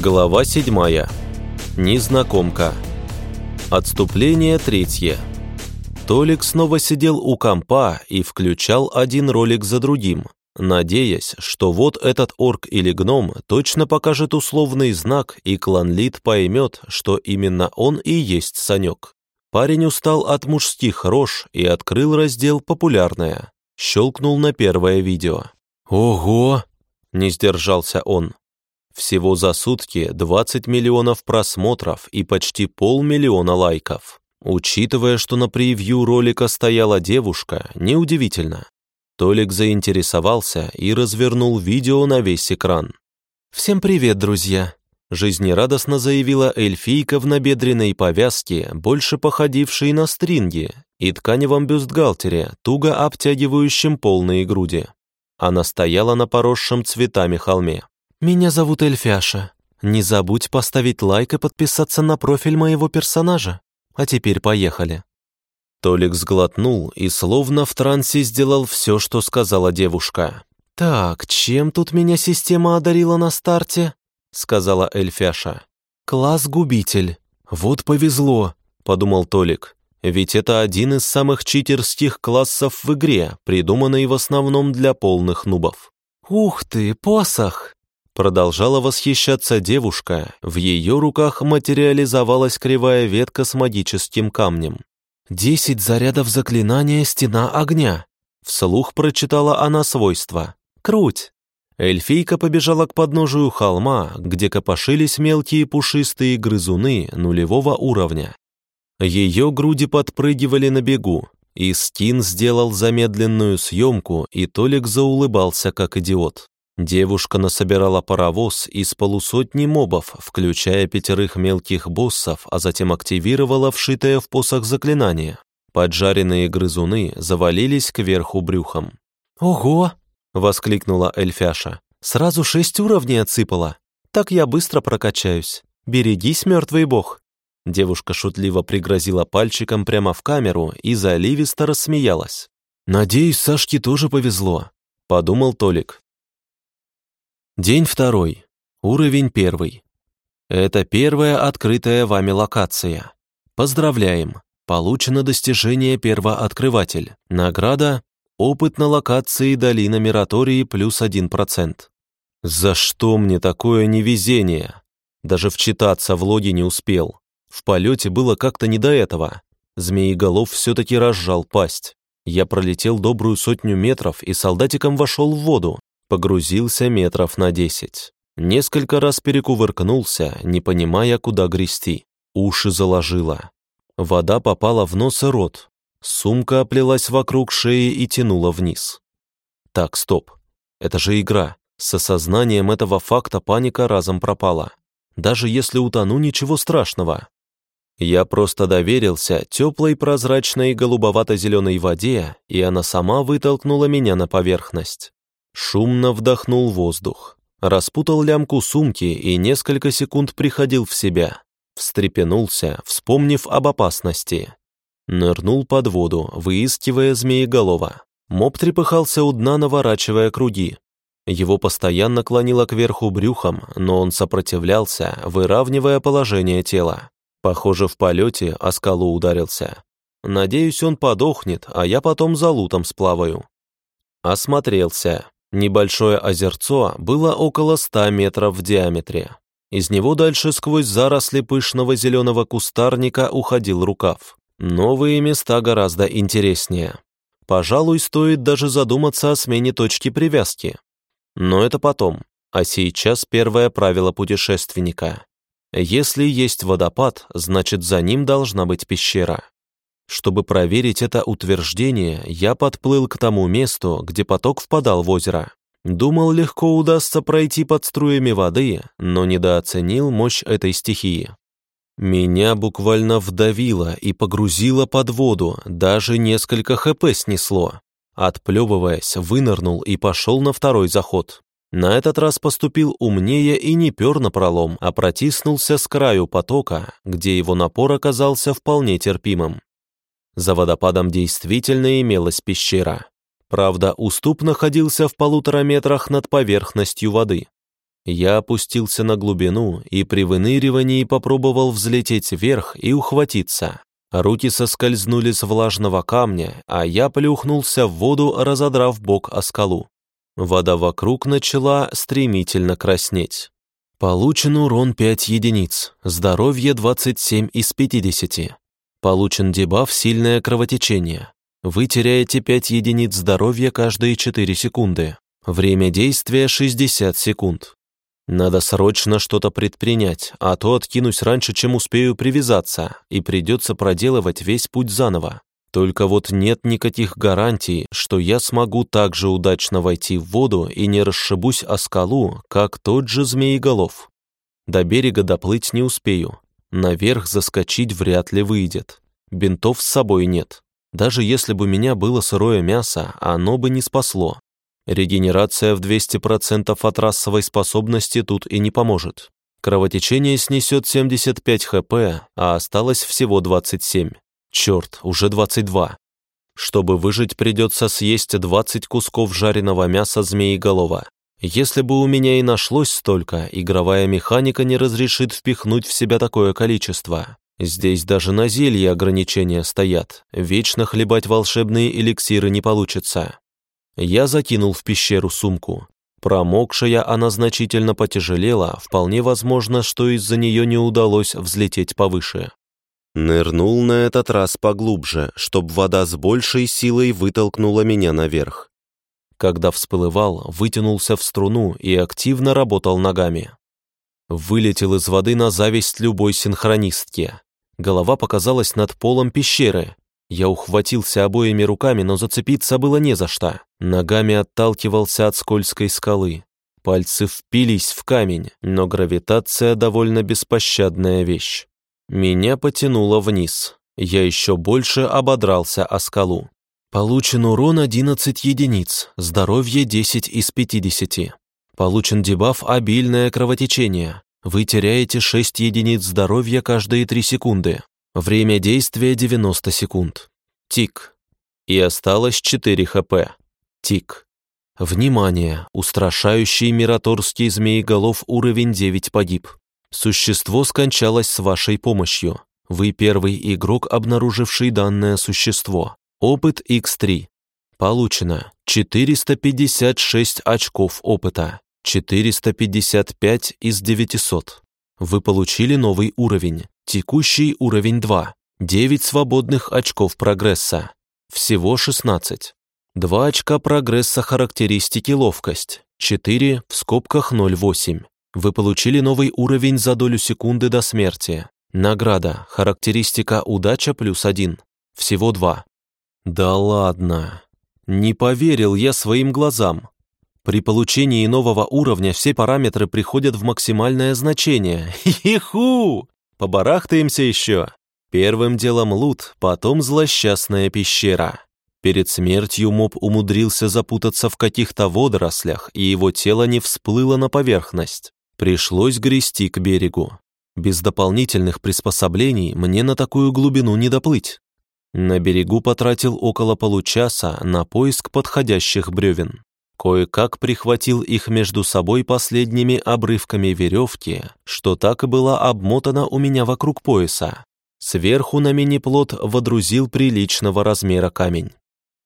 Глава 7. Незнакомка. Отступление третье. Толик снова сидел у компа и включал один ролик за другим, надеясь, что вот этот орк или гном точно покажет условный знак, и кланлит поймет, что именно он и есть Санек. Парень устал от мужских рож и открыл раздел «Популярное». Щелкнул на первое видео. «Ого!» — не сдержался он. Всего за сутки 20 миллионов просмотров и почти полмиллиона лайков. Учитывая, что на превью ролика стояла девушка, неудивительно. Толик заинтересовался и развернул видео на весь экран. «Всем привет, друзья!» Жизнерадостно заявила эльфийка в набедренной повязке, больше походившей на стринги, и тканевом бюстгальтере, туго обтягивающем полные груди. Она стояла на поросшем цветами холме. «Меня зовут Эльфяша. Не забудь поставить лайк и подписаться на профиль моего персонажа. А теперь поехали». Толик сглотнул и словно в трансе сделал все, что сказала девушка. «Так, чем тут меня система одарила на старте?» — сказала Эльфяша. «Класс губитель. Вот повезло», — подумал Толик. «Ведь это один из самых читерских классов в игре, придуманный в основном для полных нубов». «Ух ты, посох!» Продолжала восхищаться девушка, в ее руках материализовалась кривая ветка с магическим камнем. «Десять зарядов заклинания «Стена огня». Вслух прочитала она свойства. «Круть». Эльфийка побежала к подножию холма, где копошились мелкие пушистые грызуны нулевого уровня. Ее груди подпрыгивали на бегу, и Скин сделал замедленную съемку, и Толик заулыбался, как идиот. Девушка насобирала паровоз из полусотни мобов, включая пятерых мелких боссов, а затем активировала вшитое в посох заклинание. Поджаренные грызуны завалились кверху брюхом. «Ого!» — воскликнула Эльфяша. «Сразу шесть уровней отсыпала. Так я быстро прокачаюсь. Берегись, мертвый бог!» Девушка шутливо пригрозила пальчиком прямо в камеру и заливисто рассмеялась. «Надеюсь, Сашке тоже повезло», — подумал Толик. День второй. Уровень первый. Это первая открытая вами локация. Поздравляем! Получено достижение первооткрыватель. Награда – опыт на локации долина Миратории плюс 1%. За что мне такое невезение? Даже вчитаться в логи не успел. В полете было как-то не до этого. Змееголов все-таки разжал пасть. Я пролетел добрую сотню метров и солдатиком вошел в воду, Погрузился метров на десять. Несколько раз перекувыркнулся, не понимая, куда грести. Уши заложило. Вода попала в нос и рот. Сумка оплелась вокруг шеи и тянула вниз. Так, стоп. Это же игра. С осознанием этого факта паника разом пропала. Даже если утону, ничего страшного. Я просто доверился теплой прозрачной голубовато-зеленой воде, и она сама вытолкнула меня на поверхность. Шумно вдохнул воздух, распутал лямку сумки и несколько секунд приходил в себя. Встрепенулся, вспомнив об опасности. Нырнул под воду, выискивая змееголова. Моб трепыхался у дна, наворачивая круги. Его постоянно клонило кверху брюхом, но он сопротивлялся, выравнивая положение тела. Похоже, в полете о скалу ударился. Надеюсь, он подохнет, а я потом за лутом сплаваю. Осмотрелся. Небольшое озерцо было около ста метров в диаметре. Из него дальше сквозь заросли пышного зеленого кустарника уходил рукав. Новые места гораздо интереснее. Пожалуй, стоит даже задуматься о смене точки привязки. Но это потом. А сейчас первое правило путешественника. Если есть водопад, значит за ним должна быть пещера. Чтобы проверить это утверждение, я подплыл к тому месту, где поток впадал в озеро. Думал, легко удастся пройти под струями воды, но недооценил мощь этой стихии. Меня буквально вдавило и погрузило под воду, даже несколько ХП снесло. Отплевываясь, вынырнул и пошел на второй заход. На этот раз поступил умнее и не пер на пролом, а протиснулся с краю потока, где его напор оказался вполне терпимым. За водопадом действительно имелась пещера. Правда, уступ находился в полутора метрах над поверхностью воды. Я опустился на глубину и при выныривании попробовал взлететь вверх и ухватиться. Руки соскользнули с влажного камня, а я плюхнулся в воду, разодрав бок о скалу. Вода вокруг начала стремительно краснеть. Получен урон 5 единиц, здоровье 27 из 50. Получен дебаф «Сильное кровотечение». Вы теряете 5 единиц здоровья каждые 4 секунды. Время действия 60 секунд. Надо срочно что-то предпринять, а то откинусь раньше, чем успею привязаться, и придется проделывать весь путь заново. Только вот нет никаких гарантий, что я смогу так же удачно войти в воду и не расшибусь о скалу, как тот же змееголов. До берега доплыть не успею. Наверх заскочить вряд ли выйдет. Бинтов с собой нет. Даже если бы у меня было сырое мясо, оно бы не спасло. Регенерация в 200% от расовой способности тут и не поможет. Кровотечение снесет 75 хп, а осталось всего 27. Черт, уже 22. Чтобы выжить, придется съесть 20 кусков жареного мяса змееголова. Если бы у меня и нашлось столько, игровая механика не разрешит впихнуть в себя такое количество. Здесь даже на зелье ограничения стоят. Вечно хлебать волшебные эликсиры не получится. Я закинул в пещеру сумку. Промокшая она значительно потяжелела, вполне возможно, что из-за нее не удалось взлететь повыше. Нырнул на этот раз поглубже, чтобы вода с большей силой вытолкнула меня наверх. Когда всплывал, вытянулся в струну и активно работал ногами. Вылетел из воды на зависть любой синхронистки. Голова показалась над полом пещеры, я ухватился обоими руками, но зацепиться было не за что. Ногами отталкивался от скользкой скалы. Пальцы впились в камень, но гравитация довольно беспощадная вещь. Меня потянуло вниз. Я еще больше ободрался о скалу. Получен урон 11 единиц, здоровье 10 из 50. Получен дебаф «Обильное кровотечение». Вы теряете 6 единиц здоровья каждые 3 секунды. Время действия 90 секунд. Тик. И осталось 4 хп. Тик. Внимание! Устрашающий мираторский змееголов уровень 9 погиб. Существо скончалось с вашей помощью. Вы первый игрок, обнаруживший данное существо. Опыт X3. Получено 456 очков опыта. 455 из 900. Вы получили новый уровень. Текущий уровень 2. 9 свободных очков прогресса. Всего 16. 2 очка прогресса характеристики ловкость. 4 в скобках 0,8. Вы получили новый уровень за долю секунды до смерти. Награда. Характеристика удача плюс 1. Всего 2. Да ладно. Не поверил я своим глазам. При получении нового уровня все параметры приходят в максимальное значение. Иху! Побарахтаемся еще. Первым делом лут, потом злосчастная пещера. Перед смертью моб умудрился запутаться в каких-то водорослях, и его тело не всплыло на поверхность. Пришлось грести к берегу. Без дополнительных приспособлений мне на такую глубину не доплыть. На берегу потратил около получаса на поиск подходящих бревен. Кое-как прихватил их между собой последними обрывками веревки, что так и была обмотана у меня вокруг пояса. Сверху на мини-плот водрузил приличного размера камень.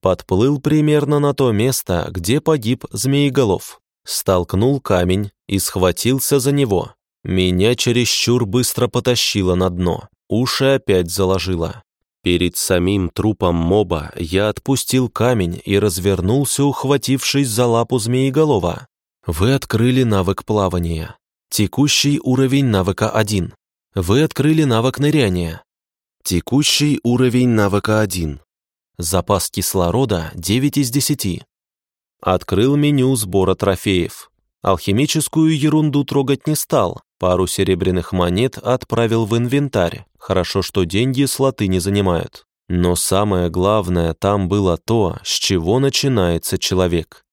Подплыл примерно на то место, где погиб змееголов. Столкнул камень и схватился за него. Меня чересчур быстро потащило на дно. Уши опять заложило. Перед самим трупом моба я отпустил камень и развернулся, ухватившись за лапу змееголова. Вы открыли навык плавания. Текущий уровень навыка 1. Вы открыли навык ныряния. Текущий уровень навыка 1. Запас кислорода 9 из 10. Открыл меню сбора трофеев. Алхимическую ерунду трогать не стал, пару серебряных монет отправил в инвентарь. Хорошо, что деньги слоты не занимают. Но самое главное там было то, с чего начинается человек.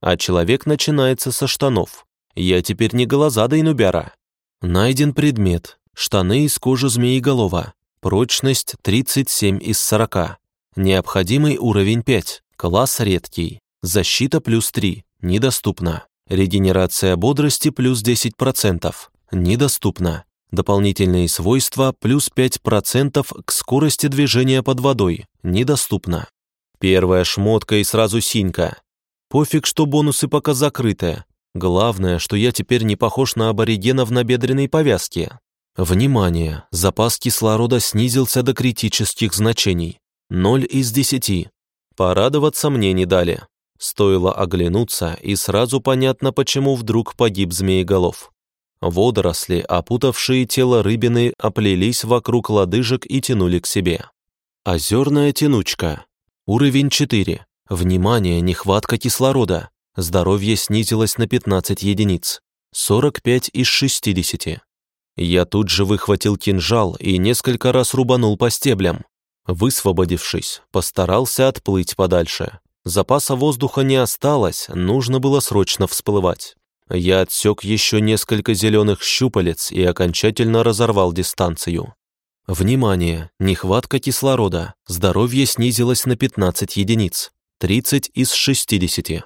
А человек начинается со штанов. Я теперь не голозадый нубяра. Найден предмет. Штаны из кожи змееголова. Прочность 37 из 40. Необходимый уровень 5. Класс редкий. Защита плюс 3. Недоступно. Регенерация бодрости плюс 10%. Недоступно. Дополнительные свойства плюс 5% к скорости движения под водой. Недоступно. Первая шмотка и сразу синька. Пофиг, что бонусы пока закрыты. Главное, что я теперь не похож на аборигена в набедренной повязке. Внимание! Запас кислорода снизился до критических значений. 0 из 10. Порадоваться мне не дали. Стоило оглянуться, и сразу понятно, почему вдруг погиб змееголов. Водоросли, опутавшие тело рыбины, оплелись вокруг лодыжек и тянули к себе. Озерная тянучка. Уровень 4. Внимание, нехватка кислорода. Здоровье снизилось на 15 единиц. 45 из 60. Я тут же выхватил кинжал и несколько раз рубанул по стеблям. Высвободившись, постарался отплыть подальше. Запаса воздуха не осталось, нужно было срочно всплывать. Я отсек еще несколько зеленых щупалец и окончательно разорвал дистанцию. Внимание! Нехватка кислорода. Здоровье снизилось на 15 единиц. 30 из 60.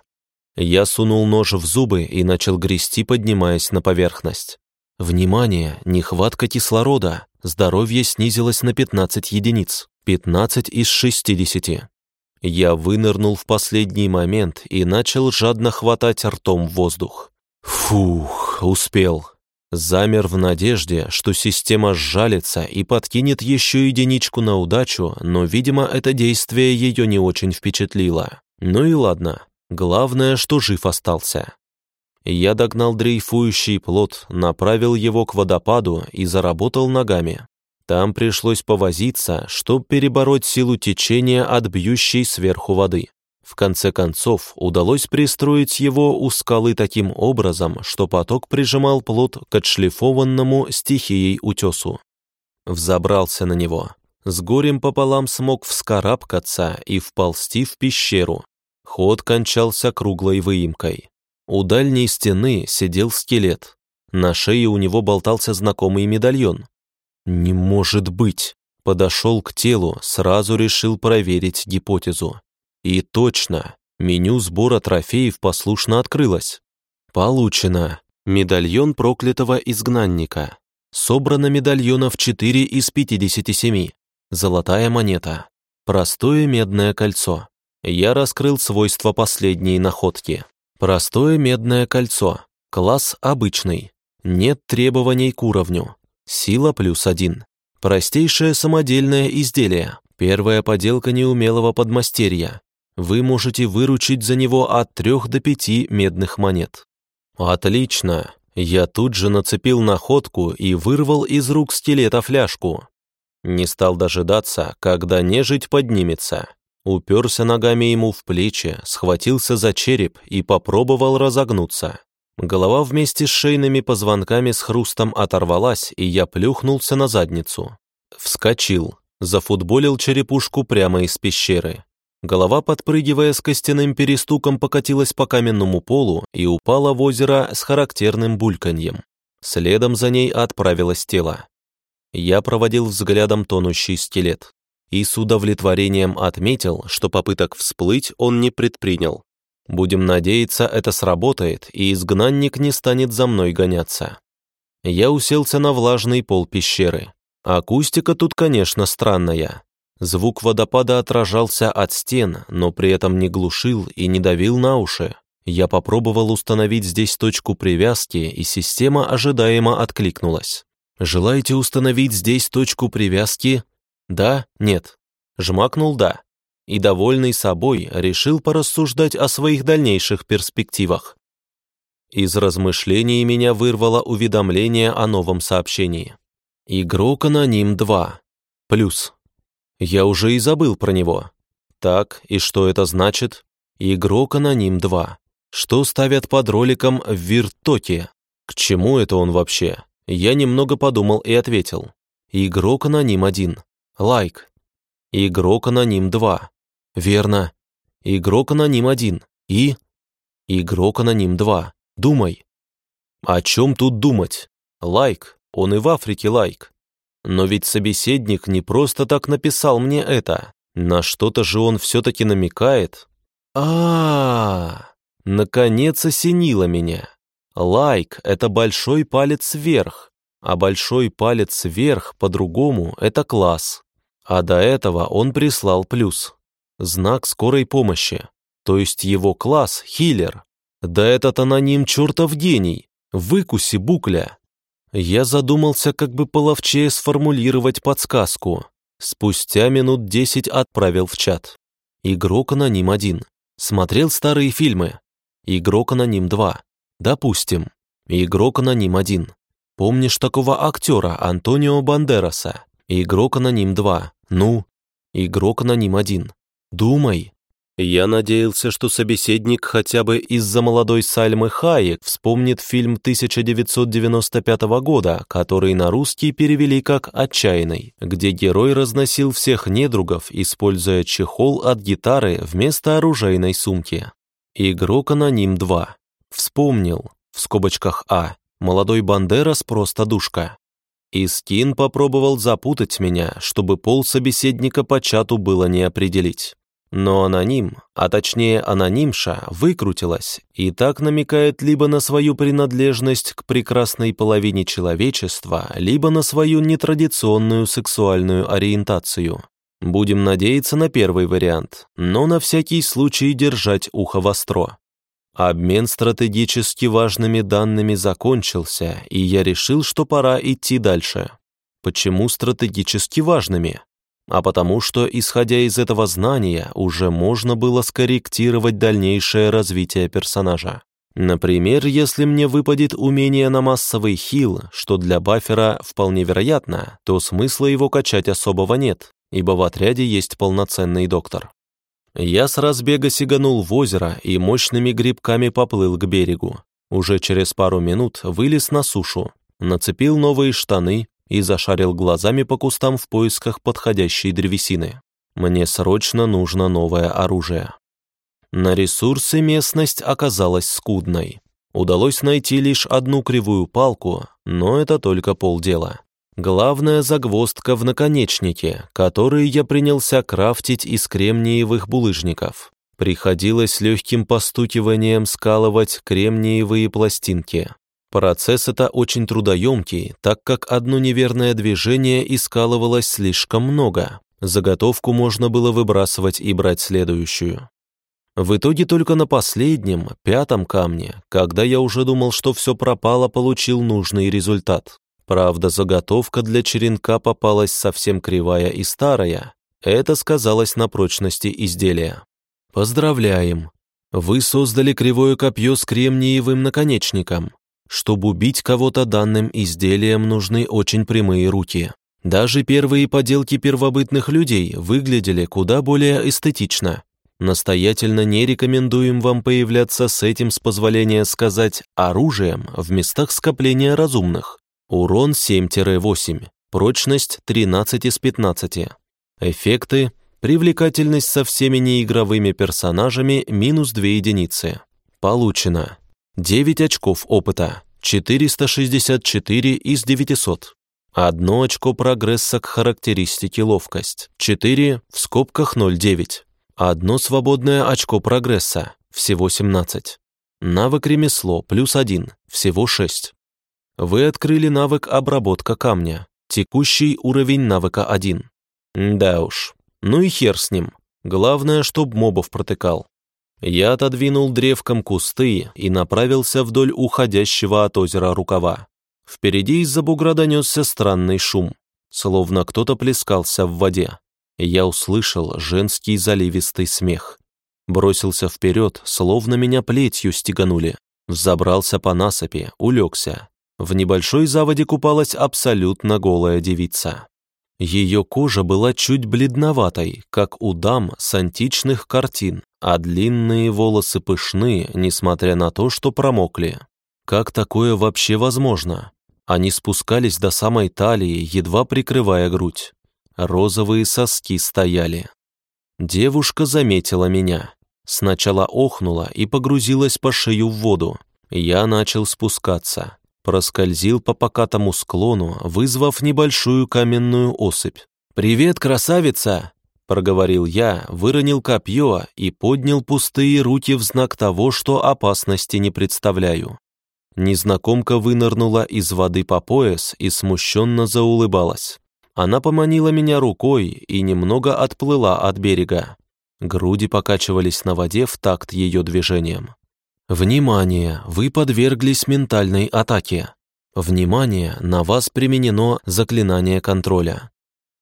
Я сунул нож в зубы и начал грести, поднимаясь на поверхность. Внимание! Нехватка кислорода. Здоровье снизилось на 15 единиц. 15 из 60. Я вынырнул в последний момент и начал жадно хватать ртом воздух. Фух, успел. Замер в надежде, что система сжалится и подкинет еще единичку на удачу, но, видимо, это действие ее не очень впечатлило. Ну и ладно, главное, что жив остался. Я догнал дрейфующий плот, направил его к водопаду и заработал ногами. Там пришлось повозиться, чтобы перебороть силу течения от бьющей сверху воды. В конце концов, удалось пристроить его у скалы таким образом, что поток прижимал плот к отшлифованному стихией утесу. Взобрался на него. С горем пополам смог вскарабкаться и вползти в пещеру. Ход кончался круглой выемкой. У дальней стены сидел скелет. На шее у него болтался знакомый медальон. «Не может быть!» Подошел к телу, сразу решил проверить гипотезу. И точно, меню сбора трофеев послушно открылось. Получено. Медальон проклятого изгнанника. Собрано медальонов 4 из 57. Золотая монета. Простое медное кольцо. Я раскрыл свойства последней находки. Простое медное кольцо. Класс обычный. Нет требований к уровню. Сила плюс один. Простейшее самодельное изделие. Первая поделка неумелого подмастерья. Вы можете выручить за него от трех до пяти медных монет. Отлично. Я тут же нацепил находку и вырвал из рук скелета фляжку. Не стал дожидаться, когда нежить поднимется. Уперся ногами ему в плечи, схватился за череп и попробовал разогнуться. Голова вместе с шейными позвонками с хрустом оторвалась, и я плюхнулся на задницу. Вскочил, зафутболил черепушку прямо из пещеры. Голова, подпрыгивая с костяным перестуком, покатилась по каменному полу и упала в озеро с характерным бульканьем. Следом за ней отправилось тело. Я проводил взглядом тонущий скелет и с удовлетворением отметил, что попыток всплыть он не предпринял. Будем надеяться, это сработает, и изгнанник не станет за мной гоняться. Я уселся на влажный пол пещеры. Акустика тут, конечно, странная. Звук водопада отражался от стен, но при этом не глушил и не давил на уши. Я попробовал установить здесь точку привязки, и система ожидаемо откликнулась. «Желаете установить здесь точку привязки?» «Да? Нет?» Жмакнул «да» и, довольный собой, решил порассуждать о своих дальнейших перспективах. Из размышлений меня вырвало уведомление о новом сообщении. Игрок аноним 2. Плюс. Я уже и забыл про него. Так, и что это значит? Игрок аноним 2. Что ставят под роликом в Виртоке? К чему это он вообще? Я немного подумал и ответил. Игрок аноним 1. Лайк. Игрок аноним 2. Верно. Игрок аноним один. И? Игрок аноним два. Думай. О чем тут думать? Лайк. Он и в Африке лайк. Но ведь собеседник не просто так написал мне это. На что-то же он все-таки намекает. а, -а, -а Наконец осенило меня. Лайк — это большой палец вверх, а большой палец вверх по-другому — это класс. А до этого он прислал плюс. Знак скорой помощи. То есть его класс — хиллер. Да этот аноним чертов гений. Выкуси букля. Я задумался, как бы половчее сформулировать подсказку. Спустя минут десять отправил в чат. Игрок аноним один. Смотрел старые фильмы. Игрок аноним два. Допустим. Игрок аноним один. Помнишь такого актера Антонио Бандераса? Игрок аноним два. Ну? Игрок аноним один. Думай. Я надеялся, что собеседник хотя бы из-за молодой Сальмы Хайек вспомнит фильм 1995 года, который на русский перевели как «Отчаянный», где герой разносил всех недругов, используя чехол от гитары вместо оружейной сумки. Игрок Аноним 2. Вспомнил, в скобочках А, молодой Бандерас просто душка. И Скин попробовал запутать меня, чтобы пол собеседника по чату было не определить. Но аноним, а точнее анонимша, выкрутилась и так намекает либо на свою принадлежность к прекрасной половине человечества, либо на свою нетрадиционную сексуальную ориентацию. Будем надеяться на первый вариант, но на всякий случай держать ухо востро. Обмен стратегически важными данными закончился, и я решил, что пора идти дальше. Почему стратегически важными? А потому что, исходя из этого знания, уже можно было скорректировать дальнейшее развитие персонажа. Например, если мне выпадет умение на массовый хил, что для бафера вполне вероятно, то смысла его качать особого нет, ибо в отряде есть полноценный доктор. Я с разбега сиганул в озеро и мощными грибками поплыл к берегу. Уже через пару минут вылез на сушу, нацепил новые штаны, и зашарил глазами по кустам в поисках подходящей древесины. Мне срочно нужно новое оружие. На ресурсы местность оказалась скудной. Удалось найти лишь одну кривую палку, но это только полдела. Главная загвоздка в наконечнике, который я принялся крафтить из кремниевых булыжников. Приходилось легким постукиванием скалывать кремниевые пластинки. Процесс это очень трудоемкий, так как одно неверное движение искалывалось слишком много. Заготовку можно было выбрасывать и брать следующую. В итоге только на последнем, пятом камне, когда я уже думал, что все пропало, получил нужный результат. Правда, заготовка для черенка попалась совсем кривая и старая. Это сказалось на прочности изделия. Поздравляем! Вы создали кривое копье с кремниевым наконечником. Чтобы убить кого-то данным изделием нужны очень прямые руки. Даже первые поделки первобытных людей выглядели куда более эстетично. Настоятельно не рекомендуем вам появляться с этим, с позволения сказать, оружием в местах скопления разумных. Урон 7-8, прочность 13 из 15. Эффекты, привлекательность со всеми неигровыми персонажами минус 2 единицы. Получено. 9 очков опыта, 464 из 900. Одно очко прогресса к характеристике ловкость, 4 в скобках 0,9. Одно свободное очко прогресса, всего 17. Навык ремесло, плюс 1, всего 6. Вы открыли навык обработка камня, текущий уровень навыка 1. Да уж, ну и хер с ним. Главное, чтоб мобов протыкал. Я отодвинул древком кусты и направился вдоль уходящего от озера рукава. Впереди из-за бугра донесся странный шум, словно кто-то плескался в воде. Я услышал женский заливистый смех. Бросился вперед, словно меня плетью стеганули. Взобрался по насыпи, улегся. В небольшой заводе купалась абсолютно голая девица. Ее кожа была чуть бледноватой, как у дам с античных картин, а длинные волосы пышны, несмотря на то, что промокли. Как такое вообще возможно? Они спускались до самой талии, едва прикрывая грудь. Розовые соски стояли. Девушка заметила меня. Сначала охнула и погрузилась по шею в воду. Я начал спускаться. Проскользил по покатому склону, вызвав небольшую каменную осыпь. «Привет, красавица!» — проговорил я, выронил копье и поднял пустые руки в знак того, что опасности не представляю. Незнакомка вынырнула из воды по пояс и смущенно заулыбалась. Она поманила меня рукой и немного отплыла от берега. Груди покачивались на воде в такт ее движением. «Внимание! Вы подверглись ментальной атаке. Внимание! На вас применено заклинание контроля».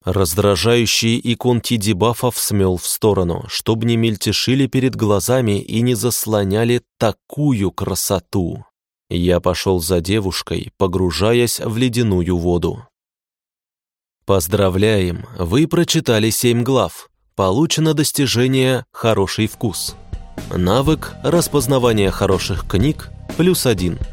Раздражающие иконки дебафов смел в сторону, чтобы не мельтешили перед глазами и не заслоняли такую красоту. Я пошел за девушкой, погружаясь в ледяную воду. Поздравляем, вы прочитали семь глав. Получено достижение «Хороший вкус». Навык распознавания хороших книг плюс один –